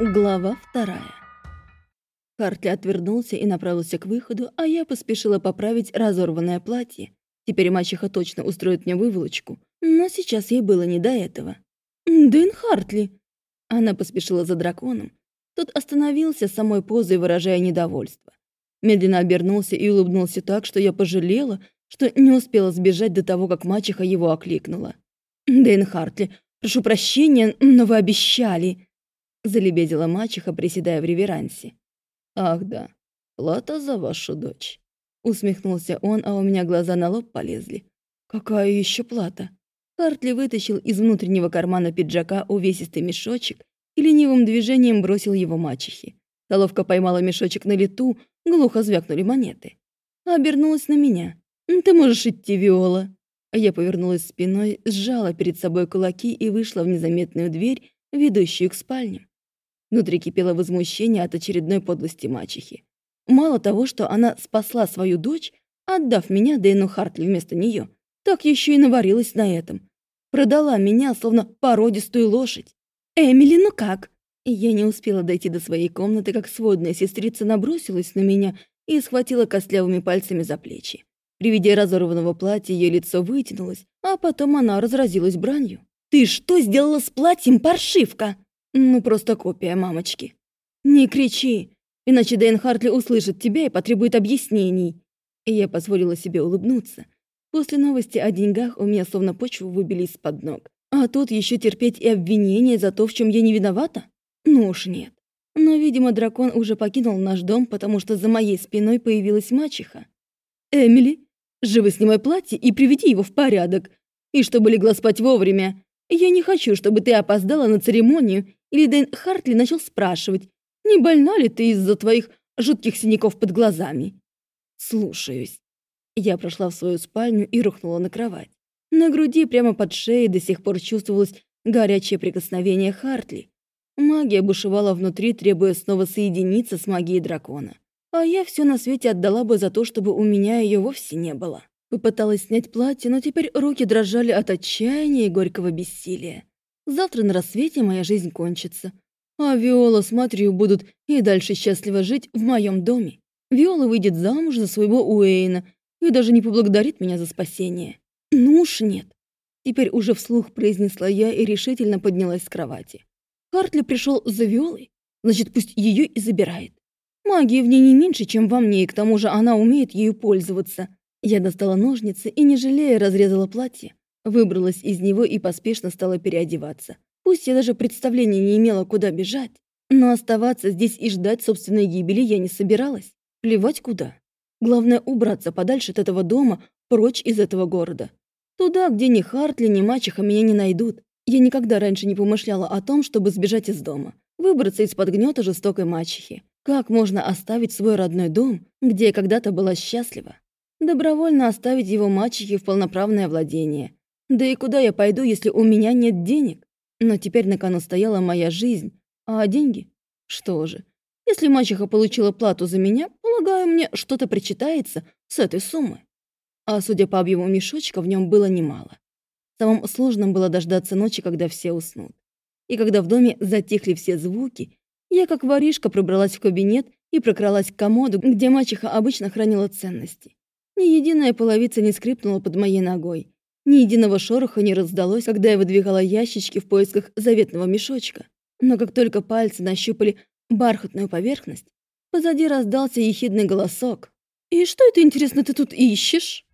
Глава вторая. Хартли отвернулся и направился к выходу, а я поспешила поправить разорванное платье. Теперь мачеха точно устроит мне выволочку, но сейчас ей было не до этого. «Дэн Хартли!» Она поспешила за драконом. Тот остановился самой позой, выражая недовольство. Медленно обернулся и улыбнулся так, что я пожалела, что не успела сбежать до того, как мачеха его окликнула. «Дэн Хартли, прошу прощения, но вы обещали!» Залебезила мачеха, приседая в реверансе. «Ах да, плата за вашу дочь», — усмехнулся он, а у меня глаза на лоб полезли. «Какая еще плата?» Хартли вытащил из внутреннего кармана пиджака увесистый мешочек и ленивым движением бросил его мачехе. Соловка поймала мешочек на лету, глухо звякнули монеты. Обернулась на меня. «Ты можешь идти, Виола». Я повернулась спиной, сжала перед собой кулаки и вышла в незаметную дверь, ведущую к спальне. Внутри кипело возмущение от очередной подлости мачехи. Мало того, что она спасла свою дочь, отдав меня Дэйну Хартли вместо нее, так еще и наварилась на этом. Продала меня, словно породистую лошадь. «Эмили, ну как?» Я не успела дойти до своей комнаты, как сводная сестрица набросилась на меня и схватила костлявыми пальцами за плечи. При виде разорванного платья ее лицо вытянулось, а потом она разразилась бранью. «Ты что сделала с платьем, паршивка?» Ну, просто копия мамочки. Не кричи, иначе Дэн Хартли услышит тебя и потребует объяснений. И я позволила себе улыбнуться. После новости о деньгах у меня словно почву выбили из-под ног. А тут еще терпеть и обвинения за то, в чем я не виновата? Ну уж нет. Но, видимо, дракон уже покинул наш дом, потому что за моей спиной появилась мачеха. «Эмили, живо снимай платье и приведи его в порядок. И чтобы легла спать вовремя. Я не хочу, чтобы ты опоздала на церемонию или Дэн Хартли начал спрашивать, не больна ли ты из-за твоих жутких синяков под глазами. Слушаюсь. Я прошла в свою спальню и рухнула на кровать. На груди прямо под шеей до сих пор чувствовалось горячее прикосновение Хартли. Магия бушевала внутри, требуя снова соединиться с магией дракона. А я все на свете отдала бы за то, чтобы у меня ее вовсе не было. Попыталась снять платье, но теперь руки дрожали от отчаяния и горького бессилия. Завтра на рассвете моя жизнь кончится. А Виола с матерью будут и дальше счастливо жить в моем доме. Виола выйдет замуж за своего Уэйна и даже не поблагодарит меня за спасение. Ну уж нет. Теперь уже вслух произнесла я и решительно поднялась с кровати. Хартли пришел за Виолой, значит, пусть ее и забирает. Магии в ней не меньше, чем во мне, и к тому же она умеет ею пользоваться. Я достала ножницы и, не жалея, разрезала платье, Выбралась из него и поспешно стала переодеваться. Пусть я даже представления не имела, куда бежать, но оставаться здесь и ждать собственной гибели я не собиралась. Плевать куда. Главное убраться подальше от этого дома, прочь из этого города. Туда, где ни Хартли, ни мачеха меня не найдут. Я никогда раньше не помышляла о том, чтобы сбежать из дома. Выбраться из-под гнета жестокой мачехи. Как можно оставить свой родной дом, где я когда-то была счастлива? Добровольно оставить его мачехе в полноправное владение. Да и куда я пойду, если у меня нет денег? Но теперь на кону стояла моя жизнь, а деньги? Что же, если мачеха получила плату за меня, полагаю, мне что-то причитается с этой суммы. А судя по объему мешочка, в нем было немало. Самым сложным было дождаться ночи, когда все уснут. И когда в доме затихли все звуки, я как воришка пробралась в кабинет и прокралась к комоду, где мачеха обычно хранила ценности. Ни единая половица не скрипнула под моей ногой, ни единого шороха не раздалось, когда я выдвигала ящички в поисках заветного мешочка. Но как только пальцы нащупали бархатную поверхность, позади раздался ехидный голосок. «И что это, интересно, ты тут ищешь?»